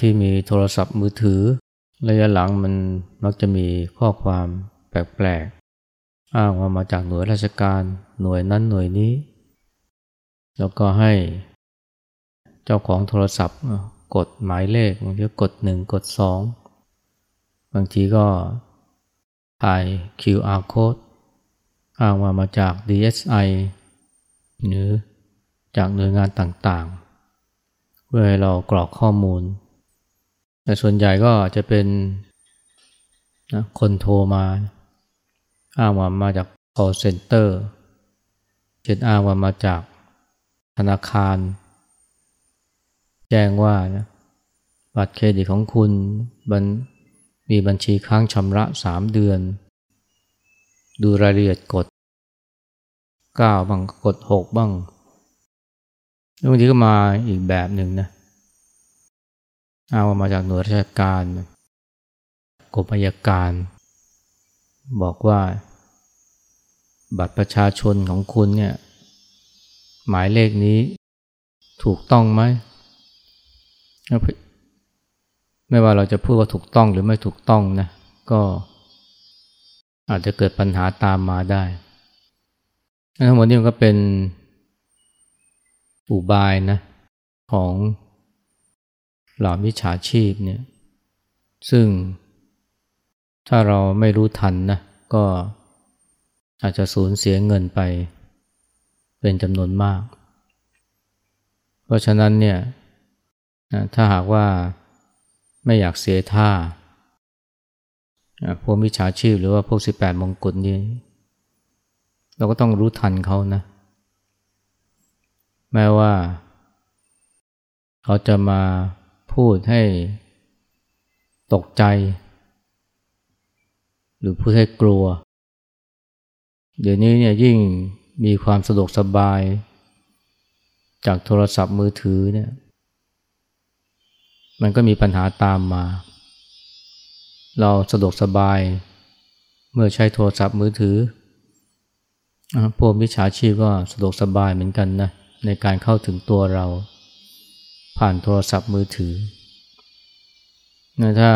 ที่มีโทรศัพท์มือถือ ระยะหลังมันมักจะมีข้อความแปลกๆ อ้างว่ามาจากหน่วยราชการหน่วยนั้นหน่วยนี้ แล้วก็ให้เจ้าของโทรศัพท์กดหมายเลขบางทีกดหนึ่งกดสองบางทีก็ถ่าย QR code อ้างว่ามาจาก DSI หรือจากหน่วยงานต่างๆ เพื่อให้เรากรอกข้อมูล แต่ส่วนใหญ่ก็จะเป็นนะคนโทรมา อ้างว่ามาจาก call center เช่นอ้างว่ามาจากธนาคาร แจ้งว่านะบัตรเครดิตของคุณมีบัญชีค้างชำระสามเดือน ดูรายละเอียดกดเก้าบ้างกดหกบ้างบางทีก็มาอีกแบบหนึ่งนะเอามาจากหน่วยราชการกรมอัยการ บอกว่า บัตรประชาชนของคุณเนี่ยหมายเลขนี้ถูกต้องไหม ไม่ว่าเราจะพูดว่าถูกต้องหรือไม่ถูกต้องนะ ก็อาจจะเกิดปัญหาตามมาได้ทั้งหมดนี้มันก็เป็นอุบายนะของ เหล่ามิจฉาชีพเนี่ยซึ่งถ้าเราไม่รู้ทันนะก็อาจจะสูญเสียเงินไปเป็นจำนวนมาก เพราะฉะนั้นเนี่ยถ้าหากว่าไม่อยากเสียท่าพวกมิจฉาชีพหรือว่าพวกสิบแปดมงกุฎนี้เราก็ต้องรู้ทันเขานะ แม้ว่า เขาจะมา พูดให้ตกใจ หรือพูดให้กลัว เดี๋ยวนี้เนี่ยยิ่งมีความสะดวกสบาย จากโทรศัพท์มือถือเนี่ย มันก็มีปัญหาตามมา เราสะดวกสบาย เมื่อใช้โทรศัพท์มือถือพวกมิจฉาชีพก็สะดวกสบายเหมือนกันนะในการเข้าถึงตัวเรา ผ่านโทรศัพท์มือถือนะถ้า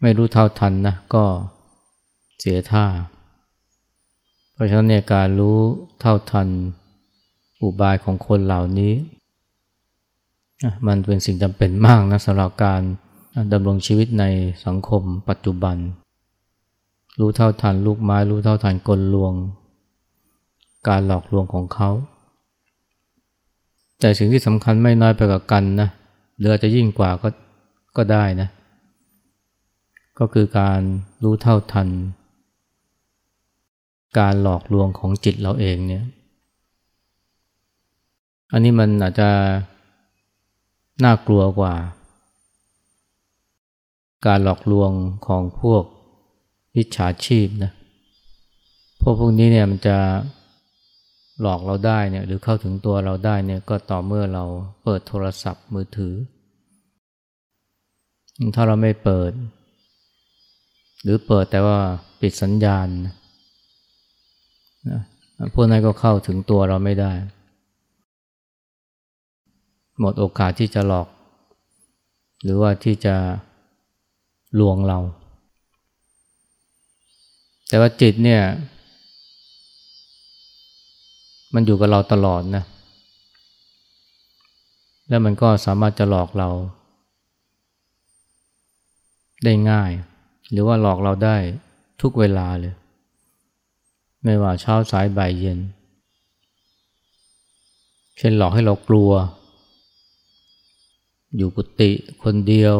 ไม่รู้เท่าทันนะก็เสียท่า เพราะฉะนั้นเนี่ยการรู้เท่าทันอุบายของคนเหล่านี้ มันเป็นสิ่งจำเป็นมากนะสำหรับการดำรงชีวิตในสังคมปัจจุบัน รู้เท่าทันลูกไม้ รู้เท่าทันกลลวง การหลอกลวงของเขา แต่สิ่งที่สำคัญไม่น้อยไปกว่ากันนะหรืออาจจะยิ่งกว่าก็ก็ได้นะ ก็คือการรู้เท่าทัน การหลอกลวงของจิตเราเองเนี่ย อันนี้มันอาจจะน่ากลัวกว่า การหลอกลวงของพวกวิชาชีพนะพวกพวกนี้เนี่ยมันจะ หลอกเราได้เนี่ยหรือเข้าถึงตัวเราได้เนี่ยก็ต่อเมื่อเราเปิดโทรศัพท์มือถือ ถ้าเราไม่เปิด หรือเปิดแต่ว่าปิดสัญญาณนะพวกนั้นก็เข้าถึงตัวเราไม่ได้ หมดโอกาสที่จะหลอก หรือว่าที่จะลวงเรา แต่ว่าจิตเนี่ย มันอยู่กับเราตลอดนะ แล้วมันก็สามารถจะหลอกเรา ได้ง่าย หรือว่าหลอกเราได้ทุกเวลาเลย ไม่ว่าเช้าสายบ่ายเย็น เช่นหลอกให้เรากลัว อยู่กุฏิคนเดียว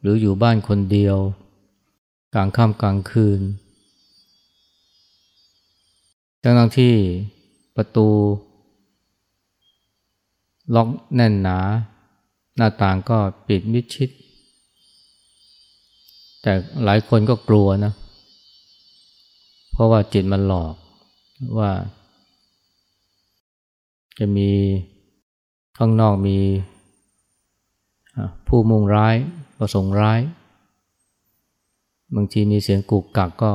หรืออยู่บ้านคนเดียว กลางค่ำกลางคืนทั้งที่ ประตู ล็อกแน่นหนา หน้าต่างก็ปิดมิดชิด แต่หลายคนก็กลัวนะ เพราะว่าจิตมันหลอกว่า จะมีข้างนอกมีผู้มุ่งร้ายประสงค์ร้าย บางทีมีเสียงกุกกักก็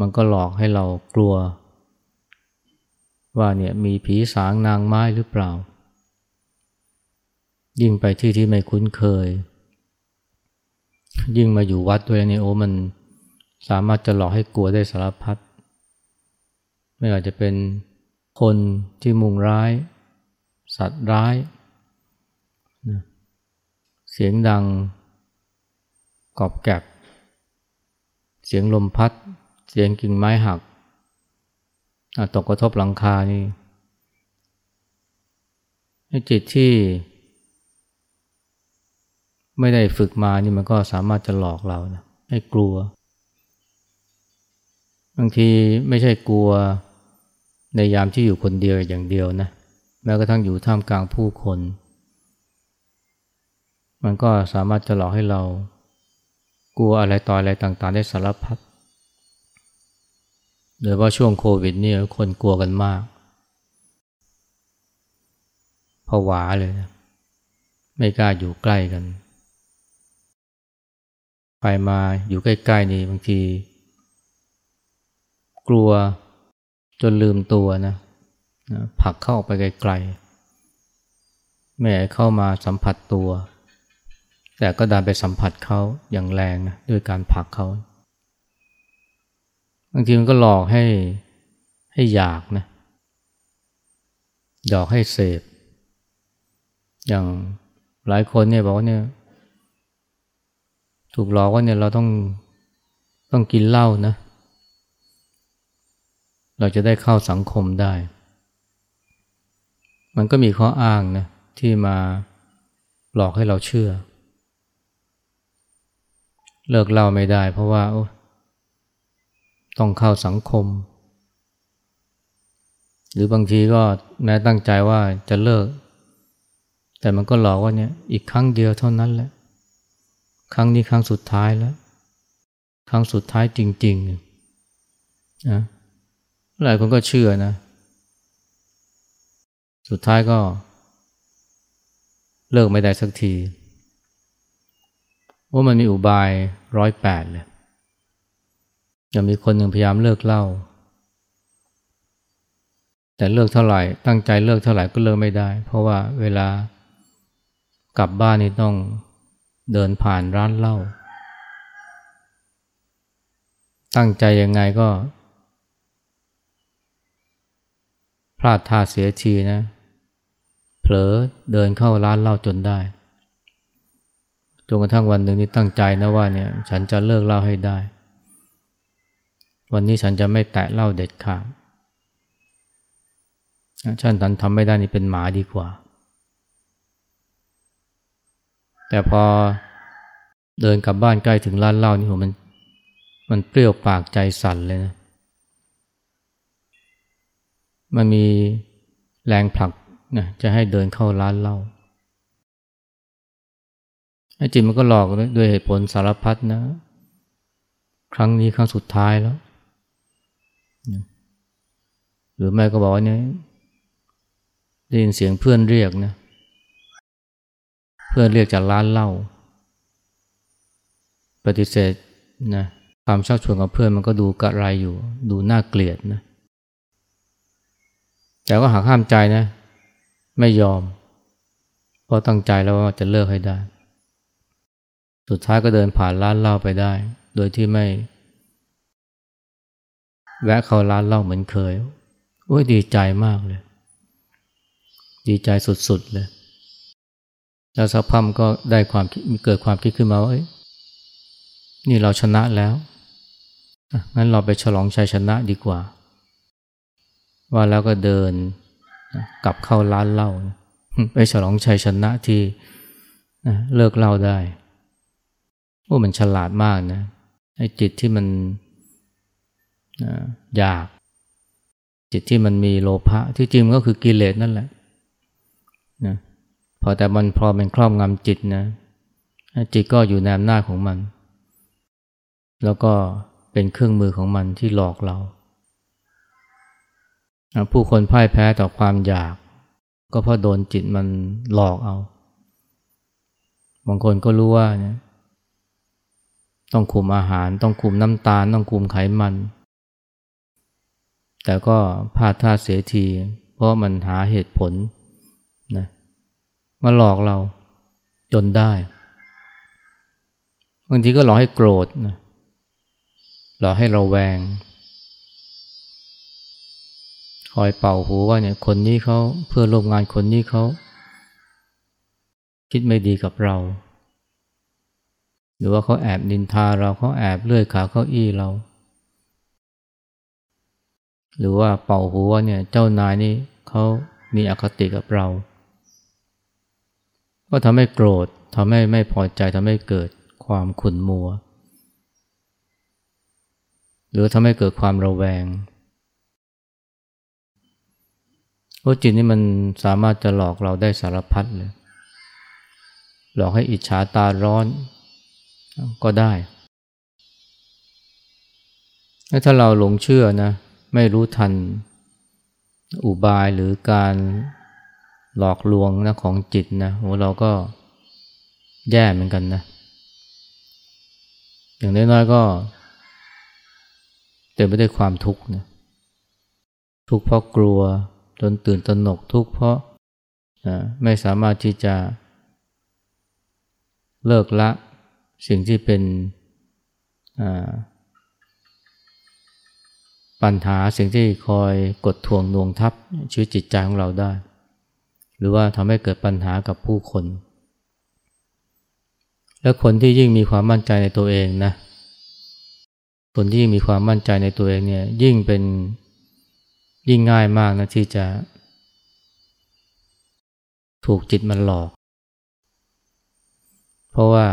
มันก็หลอกให้เรากลัว ว่าเนี่ยมีผีสางนางไม้หรือเปล่า ยิ่งไปที่ที่ไม่คุ้นเคย ยิ่งมาอยู่วัดด้วยนี่ยโอ้มันสามารถจะหลอกให้กลัวได้สารพัดไม่ว่าจะเป็นคนที่มุ่งร้าย สัตว์ร้ายนะเสียงดังกอบแกบเสียงลมพัด เสียงกิ่งไม้หัก ตกกระทบหลังคานี่จิตที่ไม่ได้ฝึกมานี่มันก็สามารถจะหลอกเรานะให้กลัว บางทีไม่ใช่กลัวในยามที่อยู่คนเดียวอย่างเดียวนะแม้กระทั่งอยู่ท่ามกลางผู้คน มันก็สามารถจะหลอกให้เรา กลัวอะไรต่ออะไรต่างๆ ได้สารพัด โดยว่าช่วงโควิดนี่คนกลัวกันมากผวาเลยนะไม่กล้าอยู่ใกล้กัน ไปมาอยู่ใกล้ๆนี่บางที กลัวจนลืมตัวนะนะผักเข้าไปไกลๆแม่เข้ามาสัมผัสตัว แต่ก็ดันไปสัมผัสเขาอย่างแรงนะด้วยการผักเขาางทีมันก็หลอกให้ให้อยากนะหลอกให้เสพ อย่างหลายคนเนี่ยบอกว่าเนี่ย ถูกหลอกว่าเนี่ยเราต้องต้องกินเหล้านะ เราจะได้เข้าสังคมได้ มันก็มีข้ออ้างนะที่มาหลอกให้เราเชื่อ เลิกเล่าไม่ได้เพราะว่า ต้องเข้าสังคม หรือบางทีก็แม้ตั้งใจว่าจะเลิก แต่มันก็หลอกว่าเนี่ยอีกครั้งเดียวเท่านั้นแหละ ครั้งนี้ครั้งสุดท้ายแล้ว ครั้งสุดท้ายจริงๆนะหลายคนก็เชื่อนะ สุดท้ายก็ เลิกไม่ได้สักทีว่ามันมีอุบายร้อยแปดเลย ยังมีคนหนึ่งพยายามเลิกเล่า แต่เลิกเท่าไหร่ ตั้งใจเลิกเท่าไหร่ก็เลิกไม่ได้ เพราะว่าเวลากลับบ้านนี่ต้องเดินผ่านร้านเหล้าตั้งใจยังไงก็ พลาดท่าเสียทีนะ เผลอเดินเข้าร้านเหล้าจนได้จนกระทั่งวันหนึ่งนี่ตั้งใจนะว่าเนี่ย ฉันจะเลิกเหล้าให้ได้ วันนี้ฉันจะไม่แตะเหล้าเด็ดขาดฉันตันทำไม่ได้นี่เป็นหมาดีกว่า แต่พอเดินกลับบ้านใกล้ถึงร้านเหล้านี่ผมมัน มันเปรี้ยวปากใจสั่นเลยนะ มันมีแรงผลักนะจะให้เดินเข้าร้านเหล้าไอ้จิตมันก็หลอกด้วยเหตุผลสารพัดนะ ครั้งนี้ครั้งสุดท้ายแล้ว หรือแม่ก็บอกว่าเนี่ยได้ยินเสียงเพื่อนเรียกนะ เพื่อนเรียกจากร้านเหล้าปฏิเสธนะความชักชวนของเพื่อนมันก็ดูกระไรอยู่ ดูน่าเกลียดนะแต่ก็หักห้ามใจนะ ไม่ยอม เพราะตั้งใจแล้วว่าจะเลิกให้ได้ สุดท้ายก็เดินผ่านร้านเหล้าไปได้ โดยที่ไม่ แวะเข้าร้านเหล้าเหมือนเคย โอ้ยดีใจมากเลย ดีใจสุดๆเลย แล้วสักพักก็ได้ความมีเกิดความคิดขึ้นมาว่านี่เราชนะแล้วงั้นเราไปฉลองชัยชนะดีกว่า ว่าแล้วก็เดินกลับเข้าร้านเหล้าไปฉลองชัยชนะที่เลิกเหล้าได้โอ้มันฉลาดมากนะไอ้จิตที่มันอยาก จิตที่มันมีโลภะที่จริงก็คือกิเลสนั่นแหละนะพอแต่มันพอเป็นครอบงำจิตนะ จิตก็อยู่ในอำนาจของมัน แล้วก็เป็นเครื่องมือของมันที่หลอกเรา ผู้คนพ่ายแพ้ต่อความอยาก ก็เพราะโดนจิตมันหลอกเอา บางคนก็รู้ว่านี่ยต้องคุมอาหาร ต้องคุมน้ำตาล ต้องคุมไขมัน แต่ก็พลาดท่าเสียที เพราะมันหาเหตุผลนะมาหลอกเราจนได้บางทีก็หลอกให้โกรธนะหลอกให้เราแวง คอยเป่าหูว่าเนี่ยคนนี้เขาเพื่อร่วมงานคนนี้เขาคิดไม่ดีกับเรา หรือว่าเขาแอบนินทาเราเขาแอบเลื่อยขาเก้าอี้เรา หรือว่าเป่าหูว่าเนี่ยเจ้านายนี่เขามีอคติกับเรา ก็ทำให้โกรธทำให้ไม่พอใจทำให้เกิดความขุ่นมัว หรือทำให้เกิดความระแวงเพราะจิตนี่มันสามารถจะหลอกเราได้สารพัดเลย หลอกให้อิจฉาตาร้อนก็ได้ ถ้าเราหลงเชื่อนะ ไม่รู้ทัน อุบายหรือการหลอกลวงนะของจิตนะโหเราก็แย่เหมือนกันนะ อย่างน้อยๆก็เต็มไปด้วยความทุกข์นะทุกข์เพราะกลัวจนตื่นตระหนกทุกข์เพราะไม่สามารถที่จะเลิกละสิ่งที่เป็น ปัญหาสิ่งที่คอยกดทวงนวงทับชีวิตจิตใจของเราได้ หรือว่าทำให้เกิดปัญหากับผู้คน และคนที่ยิ่งมีความมั่นใจในตัวเองนะ คนที่มีความมั่นใจในตัวเองเนี่ยยิ่งเป็นยิ่งง่ายมากนะที่จะ ถูกจิตมันหลอก เพราะว่า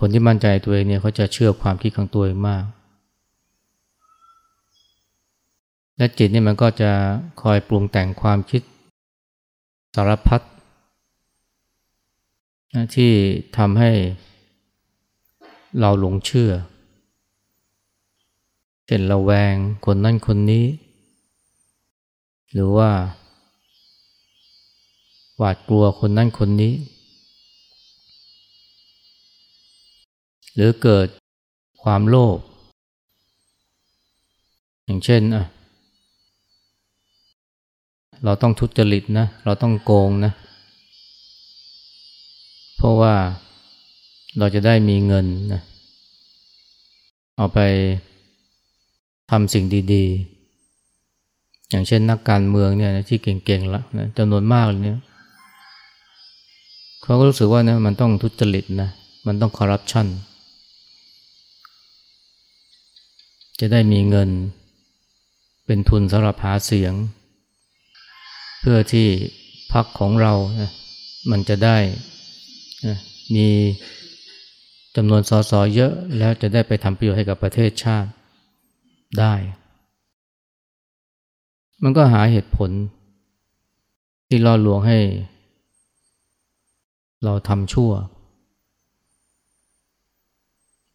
คนที่มั่นใจตัวเองเนี่ยเขาจะเชื่อความคิดของตัวเองมาก และจิตนี่มันก็จะคอยปรุงแต่งความคิดสารพัดที่ทำให้เราหลงเชื่อ เช่นระแวงคนนั่นคนนี้ หรือว่า หวาดกลัวคนนั่นคนนี้ หรือเกิดความโลภอย่างเช่นอะ เราต้องทุจริตนะ เราต้องโกงนะ เพราะว่าเราจะได้มีเงินนะเอาไปทำสิ่งดีๆ อย่างเช่นนักการเมืองเนี่ยที่เก่งๆละนะจำนวนมากเลยเนี่ยเขาก็รู้สึกว่าเนี่ยมันต้องทุจริตนะ มันต้องคอร์รัปชันจะได้มีเงินเป็นทุนสำหรับหาเสียง เพื่อที่พักของเรานะมันจะได้นะมีจำนวนสสเยอะแล้วจะได้ไปทำประโยชน์ให้กับประเทศชาติได้ มันก็หาเหตุผล ที่ล่อลวงให้ เราทำชั่ว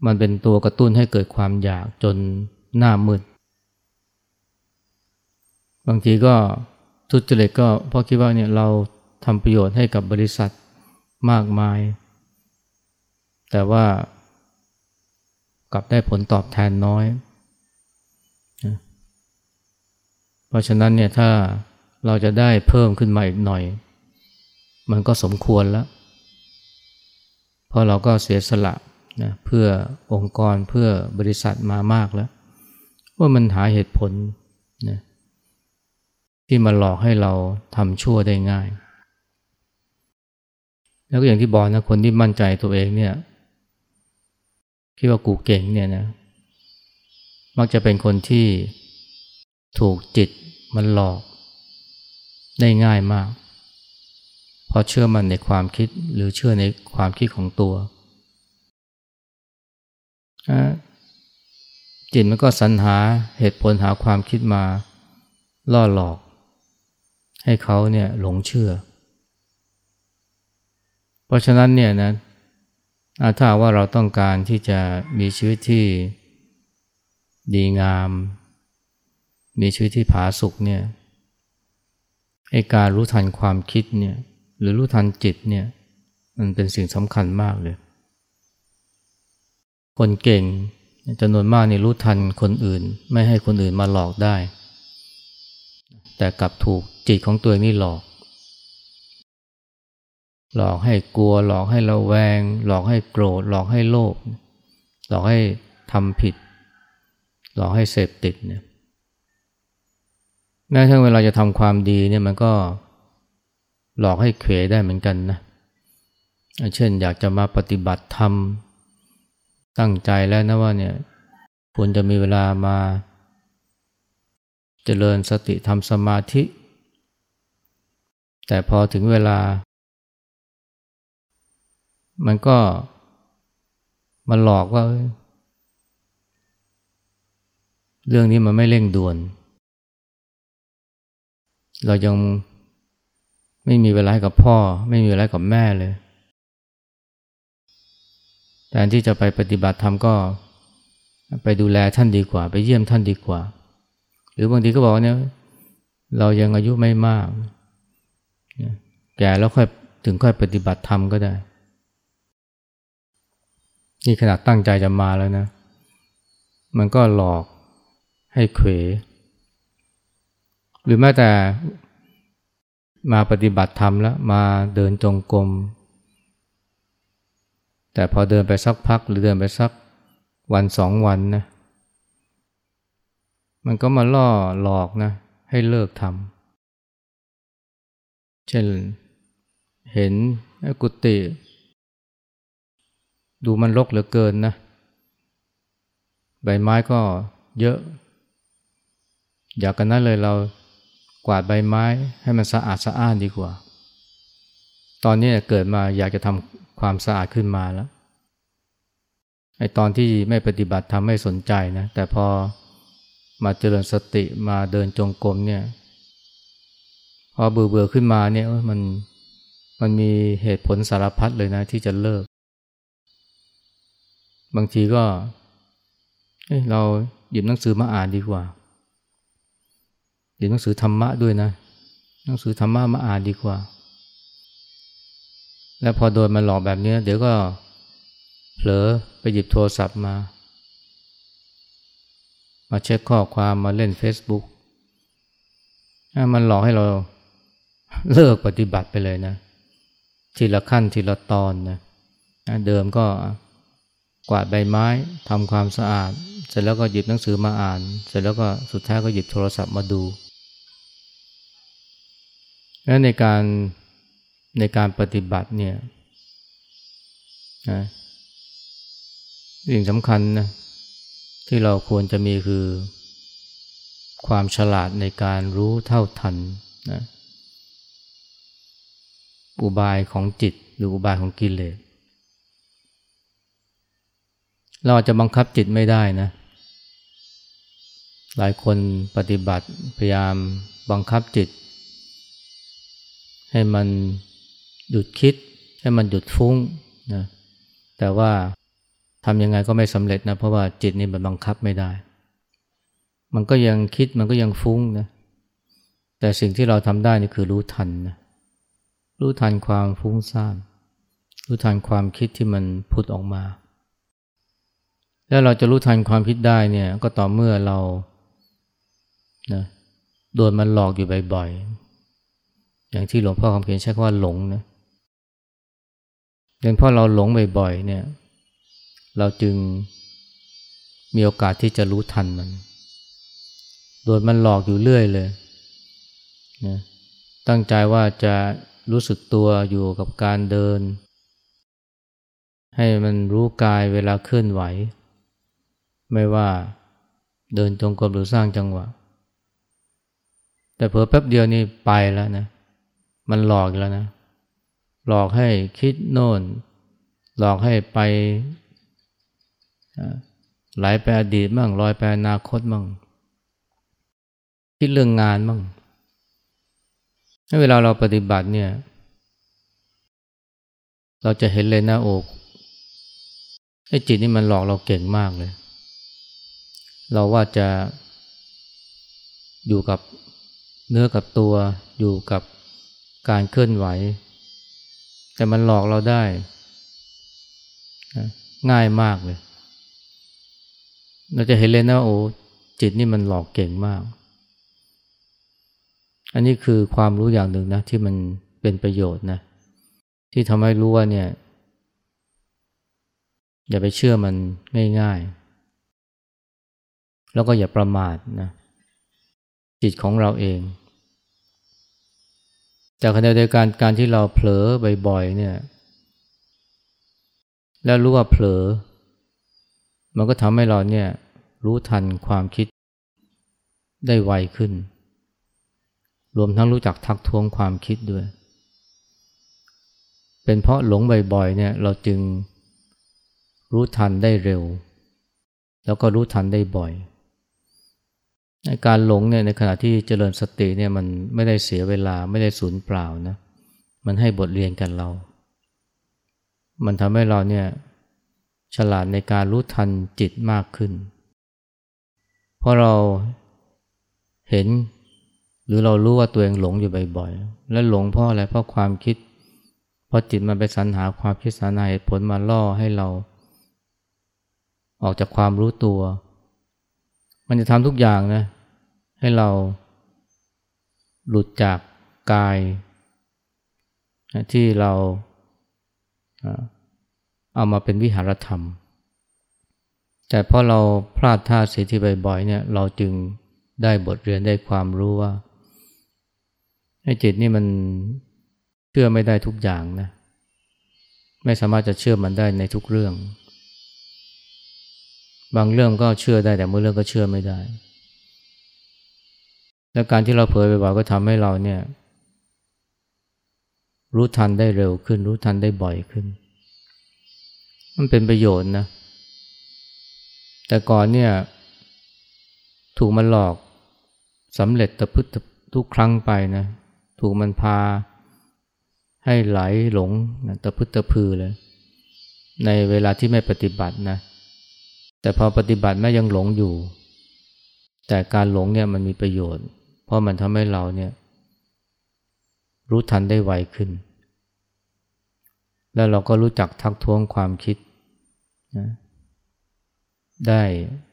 มันเป็นตัวกระตุ้นให้เกิดความอยากจนหน้ามืด บางทีก็ ทุจริตก็เพราะคิดว่าเนี่ยเราทำประโยชน์ให้กับบริษัทมากมาย แต่ว่ากลับได้ผลตอบแทนน้อย เพราะฉะนั้นเนี่ยถ้าเราจะได้เพิ่มขึ้นมาอีกหน่อย มันก็สมควรแล้วเพราะเราก็เสียสละนะเพื่อองค์กรเพื่อบริษัทมามากแล้ว ว่ามันหาเหตุผลนะ ที่มาหลอกให้เราทำชั่วได้ง่าย แล้วก็อย่างที่บอกนะคนที่มั่นใจตัวเองเนี่ยคิดว่ากูเก่งเนี่ยนะมักจะเป็นคนที่ถูกจิตมันหลอกได้ง่ายมากเพราะเชื่อมันในความคิดหรือเชื่อในความคิดของตัว จิตมันก็สรรหาเหตุผลหาความคิดมาล่อหลอก ให้เขาเนี่ยหลงเชื่อ เพราะฉะนั้นเนี่ยนะถ้าว่าเราต้องการที่จะมีชีวิตที่ดีงาม มีชีวิตที่ผาสุกเนี่ยให้การรู้ทันความคิดเนี่ยหรือรู้ทันจิตเนี่ยมันเป็นสิ่งสำคัญมากเลย คนเก่งจำนวนมากนี่รู้ทันคนอื่น ไม่ให้คนอื่นมาหลอกได้ แต่กลับถูกจิตของตัวนี่หลอก หลอกให้กลัว หลอกให้ระแวง หลอกให้โกรธ หลอกให้โลภ หลอกให้ทำผิด หลอกให้เสพติดเนี่ยแม้ทั้งเวลาจะทำความดีเนี่ยมันก็หลอกให้เขวได้เหมือนกันนะ เช่นอยากจะมาปฏิบัติธรรม ตั้งใจแล้วนะว่าเนี่ยควรจะมีเวลามา เจริญสติทำสมาธิ แต่พอถึงเวลา มันก็มาหลอกว่า เรื่องนี้มันไม่เร่งด่วน เรายังไม่มีเวลากับพ่อ ไม่มีเวลากับแม่เลยแทนที่จะไปปฏิบัติธรรมก็ ไปดูแลท่านดีกว่า ไปเยี่ยมท่านดีกว่า หรือบางทีก็บอกเนี่ยเรายังอายุไม่มาก แก่แล้วค่อยถึงค่อยปฏิบัติธรรมก็ได้ นี่ขนาดตั้งใจจะมาแล้วนะ มันก็หลอกให้เขว หรือแม้แต่มาปฏิบัติธรรมแล้ว มาเดินจงกรม แต่พอเดินไปสักพักหรือเดินไปสักวันสองวันนะ มันก็มาล่อหลอกนะ ให้เลิกทำเช่นเห็นกุฏิดูมันรกเหลือเกินนะ ใบไม้ก็เยอะ อยากกันนั้นเลยเรากวาดใบไม้ให้มันสะอาดสะอ้านดีกว่า ตอนนี้เกิดมาอยากจะทำความสะอาดขึ้นมาแล้วไอตอนที่ไม่ปฏิบัติทำไม่สนใจนะ แต่พอ มาเจริญสติมาเดินจงกรมเนี่ยพอเบื่อเบื่อขึ้นมาเนี่ยมันมันมีเหตุผลสารพัดเลยนะที่จะเลิก บางทีก็เเราหยิบหนังสือมาอ่านดีกว่า หยิบหนังสือธรรมะด้วยนะ หนังสือธรรมะมาอ่านดีกว่า แล้วพอโดนมาหลอกแบบนี้เดี๋ยวก็เผลอไปหยิบโทรศัพท์มา มาเช็คข้อความมาเล่น Facebook มันหลอกให้เราเลิกปฏิบัติไปเลยนะ ทีละขั้นทีละตอนนะเดิมก็กวาดใบไม้ทำความสะอาด เสร็จแล้วก็หยิบหนังสือมาอ่าน เสร็จแล้วก็สุดท้ายก็หยิบโทรศัพท์มาดู และในการในการปฏิบัติเนี่ยนะสิ่งสำคัญนะ ที่เราควรจะมีคือ ความฉลาดในการรู้เท่าทันนะอุบายของจิตหรืออุบายของกิเลสเราจะบังคับจิตไม่ได้นะ หลายคนปฏิบัติพยายามบังคับจิต ให้มันหยุดคิด ให้มันหยุดฟุ้งนะแต่ว่า ทำยังไงก็ไม่สำเร็จนะเพราะว่าจิตนี่มันบังคับไม่ได้ มันก็ยังคิดมันก็ยังฟุ้งนะแต่สิ่งที่เราทำได้นี่คือรู้ทันนะรู้ทันความฟุ้งซ่านรู้ทันความคิดที่มันพุดออกมา แล้วเราจะรู้ทันความคิดได้เนี่ยก็ต่อเมื่อเรานะโดนมันหลอกอยู่บ่อยๆ อย่างที่หลวงพ่อคำเขียนใช้คำว่าหลงนะเป็นเพราะเราหลงบ่อยๆเนี่ย เราจึงมีโอกาสที่จะรู้ทันมัน โดยมันหลอกอยู่เรื่อยเลยนะตั้งใจว่าจะรู้สึกตัวอยู่กับการเดิน ให้มันรู้กายเวลาเคลื่อนไหว ไม่ว่าเดินจงกรมหรือสร้างจังหวะ แต่เผลอแป๊บเดียวนี่ไปแล้วนะ มันหลอกแล้วนะ หลอกให้คิดโน่น หลอกให้ไป ไหลไปอดีตมั่งลอยไปอนาคตมั่งคิดเรื่องงานมั่งเวลาเราปฏิบัติเนี่ย เราจะเห็นเลยนะโอกไอ้จิตนี่มันหลอกเราเก่งมากเลย เราว่าจะอยู่กับเนื้อกับตัวอยู่กับการเคลื่อนไหว แต่มันหลอกเราได้ ง่ายมากเลย เราจะเห็นเลยนะโอ้จิตนี่มันหลอกเก่งมาก อันนี้คือความรู้อย่างหนึ่งนะที่มันเป็นประโยชน์นะ ที่ทำให้รู้ว่าเนี่ย อย่าไปเชื่อมันง่ายๆ แล้วก็อย่าประมาทนะ จิตของเราเองจากขณะเดียวกันการที่เราเผลอบ่อยๆเนี่ย แล้วรู้ว่าเผลอ มันก็ทำให้เราเนี่ยรู้ทันความคิดได้ไวขึ้น รวมทั้งรู้จักทักท้วงความคิดด้วย เป็นเพราะหลงบ่อยๆเนี่ยเราจึงรู้ทันได้เร็ว แล้วก็รู้ทันได้บ่อย ในการหลงเนี่ยในขณะที่เจริญสติเนี่ยมันไม่ได้เสียเวลาไม่ได้สูญเปล่านะ มันให้บทเรียนกันเรา มันทำให้เราเนี่ย ฉลาดในการรู้ทันจิตมากขึ้น เพราะเราเห็น หรือเรารู้ว่าตัวเองหลงอยู่บ่อยๆ และหลงเพราะอะไร เพราะความคิด เพราะจิตมันไปสรรหาความคิดสรรหาเหตุผลมาล่อให้เรา ออกจากความรู้ตัว มันจะทำทุกอย่างนะ ให้เราหลุดจากกาย ที่เรา เอามาเป็นวิหารธรรม แต่พอเราพลาดท่าเสียทีบ่อยๆเนี่ยเราจึงได้บทเรียนได้ความรู้ว่าให้จิตนี่มันเชื่อไม่ได้ทุกอย่างนะไม่สามารถจะเชื่อมันได้ในทุกเรื่อง บางเรื่องก็เชื่อได้แต่เมื่อเรื่องก็เชื่อไม่ได้ และการที่เราเผลอบ่อยๆก็ทำให้เราเนี่ยรู้ทันได้เร็วขึ้น รู้ทันได้บ่อยขึ้น มันเป็นประโยชน์นะ แต่ก่อนเนี่ย ถูกมันหลอกสำเร็จตะพึดทุกครั้งไปนะ ถูกมันพาให้ไหลหลงนะตะพึดตะพือเลย ในเวลาที่ไม่ปฏิบัตินะ แต่พอปฏิบัติแม้ยังหลงอยู่ แต่การหลงเนี่ยมันมีประโยชน์ เพราะมันทำให้เราเนี่ย รู้ทันได้ไวขึ้น แล้วเราก็รู้จักทักท้วงความคิด นะได้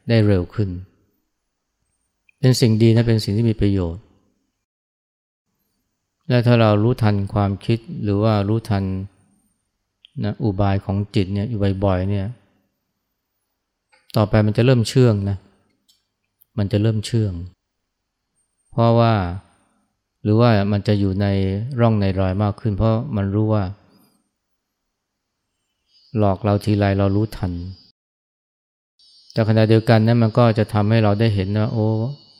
ได้เร็วขึ้น เป็นสิ่งดีนะเป็นสิ่งที่มีประโยชน์ และถ้าเรารู้ทันความคิดหรือว่ารู้ทันนะอุบายของจิตเนี่ยอยู่บ่อยๆเนี่ยต่อไปมันจะเริ่มเชื่องนะมันจะเริ่มเชื่อง เพราะว่าหรือว่ามันจะอยู่ในร่องในรอยมากขึ้น เพราะมันรู้ว่า หลอกเราทีไรเรารู้ทัน แต่ขณะเดียวกันนั้นมันก็จะทำให้เราได้เห็นว่าโอ้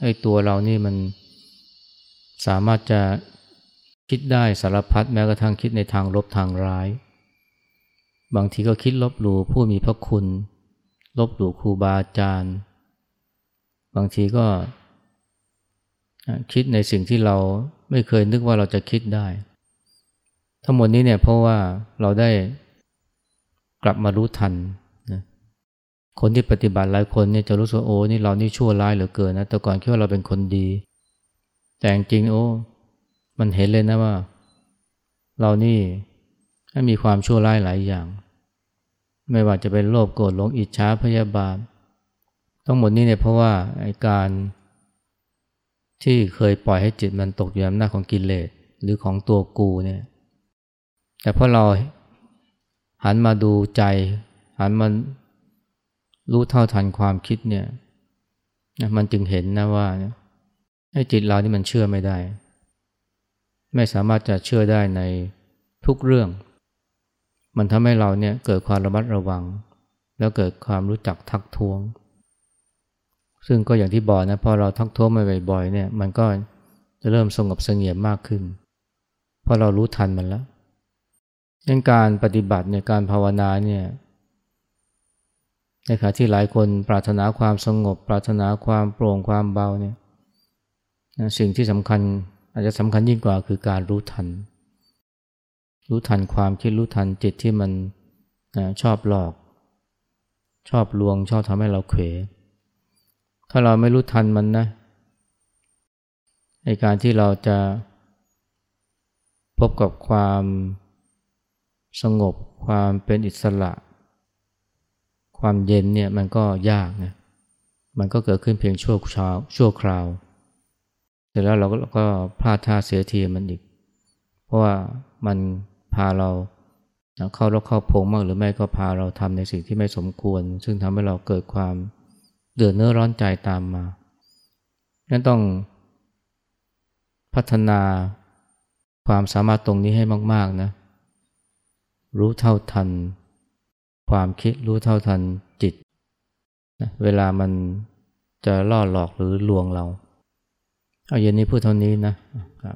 ไอตัวเรานี่มันสามารถจะคิดได้สารพัดแม้กระทั่งคิดในทางลบทางร้าย บางทีก็คิดลบหลู่ผู้มีพระคุณ ลบหลู่ครูบาอาจารย์ บางทีก็คิดในสิ่งที่เราไม่เคยนึกว่าเราจะคิดได้ ทั้งหมดนี้เนี่ยเพราะว่าเราได้ กลับมารู้ทันนะคนที่ปฏิบัติหลายคนเนี่ยจะรู้สึกโอ้นี่เรานี่ชั่วร้ายเหลือเกินนะแต่ก่อนคิดว่าเราเป็นคนดี แต่จริงโอ้มันเห็นเลยนะว่า เรานี่มีความชั่วร้ายหลายอย่าง ไม่ว่าจะเป็นโลภโกรธหลงอิจฉาพยาบาททั้งหมดนี้เนี่ยเพราะว่าไอการที่เคยปล่อยให้จิตมันตกอยู่ในอำนาจของกิเลสหรือของตัวกูเนี่ย แต่พอเรา หันมาดูใจ หันมารู้เท่าทันความคิดเนี่ยมันจึงเห็นนะว่าให้จิตเรานี่มันเชื่อไม่ได้ ไม่สามารถจะเชื่อได้ในทุกเรื่อง มันทำให้เราเนี่ยเกิดความระมัดระวัง แล้วเกิดความรู้จักทักท้วง ซึ่งก็อย่างที่บอกนะพอเราทักท้วงมาบ่อยๆเนี่ยมันก็จะเริ่มสงบเสงี่ยมมากขึ้น เพราะเรารู้ทันมันแล้ว ดังการปฏิบัติเนี่ยการภาวนาเนี่ยในขณะที่หลายคนปรารถนาความสงบ ปรารถนาความโปร่งความเบาเนี่ยสิ่งที่สำคัญอาจจะสำคัญยิ่งกว่าคือการรู้ทัน รู้ทันความคิดรู้ทันจิตที่มันชอบหลอก ชอบลวงชอบทำให้เราเขวถ้าเราไม่รู้ทันมันนะในการที่เราจะพบกับความ สงบความเป็นอิสระ ความเย็นเนี่ยมันก็ยากนะมันก็เกิดขึ้นเพียงชั่วคราวชั่วคราว เสร็จแล้วเราก็ก็พลาดท่าเสียทีมันอีก เพราะว่ามันพาเราเข้ารกเข้าพงมากหรือไม่ก็พาเราทำในสิ่งที่ไม่สมควร ซึ่งทำให้เราเกิดความเดือดเนื้อร้อนใจตามมานั้นต้องพัฒนาความสามารถตรงนี้ให้มาก ๆ นะ รู้เท่าทัน ความคิดรู้เท่าทันจิตนะเวลามันจะล่อหลอกหรือลวงเรา เอาเย็นนี้พูดเท่านี้นะครับ